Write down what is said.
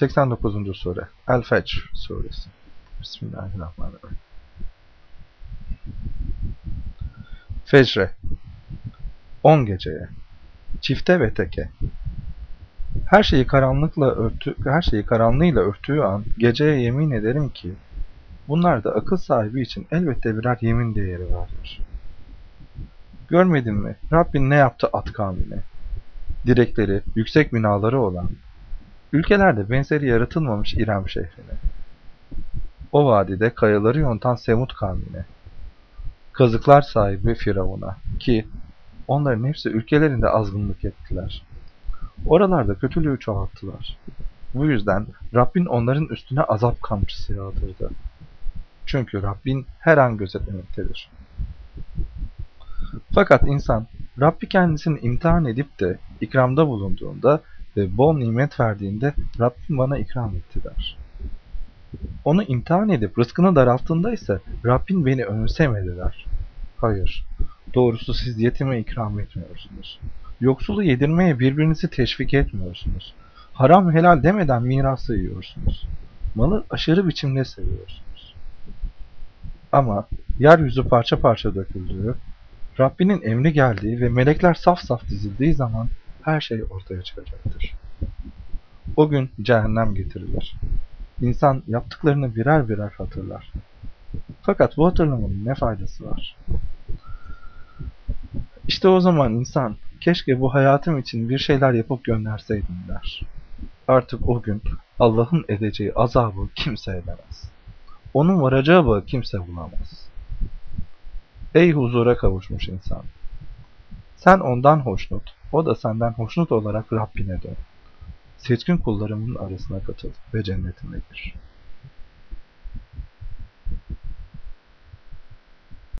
89. Sure El-Fecr Suresi Bismillahirrahmanirrahim Fecre 10 geceye Çifte ve teke Her şeyi karanlıkla örtü, her şeyi karanlığıyla örttüğü an geceye yemin ederim ki bunlarda akıl sahibi için elbette birer yemin değeri vardır. Görmedin mi? Rabbin ne yaptı at kavmine? Direkleri, yüksek binaları olan, ülkelerde benzeri yaratılmamış İrem şehrine. O vadide kayaları yontan Semut kavmine. Kazıklar sahibi Firavun'a ki onların hepsi ülkelerinde azgınlık ettiler. Oralarda kötülüğü çoğalttılar. Bu yüzden Rabbin onların üstüne azap kamçısı yağdırdı. Çünkü Rabbin her an gözetlemektedir. Fakat insan Rabbi kendisini imtihan edip de ikramda bulunduğunda ve bol nimet verdiğinde Rabbim bana ikram etti der. Onu imtihan edip rızkını daralttığında ise Rabbin beni önemsemedi der. Hayır, doğrusu siz yetime ikram etmiyorsunuz. Yoksulu yedirmeye birbirinizi teşvik etmiyorsunuz. Haram helal demeden mirası yiyorsunuz. Malı aşırı biçimde seviyorsunuz. Ama yeryüzü parça parça döküldüğü, Rabbinin emri geldiği ve melekler saf saf dizildiği zaman her şey ortaya çıkacaktır. O gün cehennem getirilir. İnsan yaptıklarını birer birer hatırlar. Fakat bu hatırlamanın ne faydası var? İşte o zaman insan keşke bu hayatım için bir şeyler yapıp gönderseydim der. Artık o gün Allah'ın edeceği azabı kimse edemez. Onun varacağı bağı kimse bulamaz. Ey huzura kavuşmuş insan! Sen ondan hoşnut, o da senden hoşnut olarak Rabbine dön. Seçkin kullarımın arasına katıl ve cennetime gir.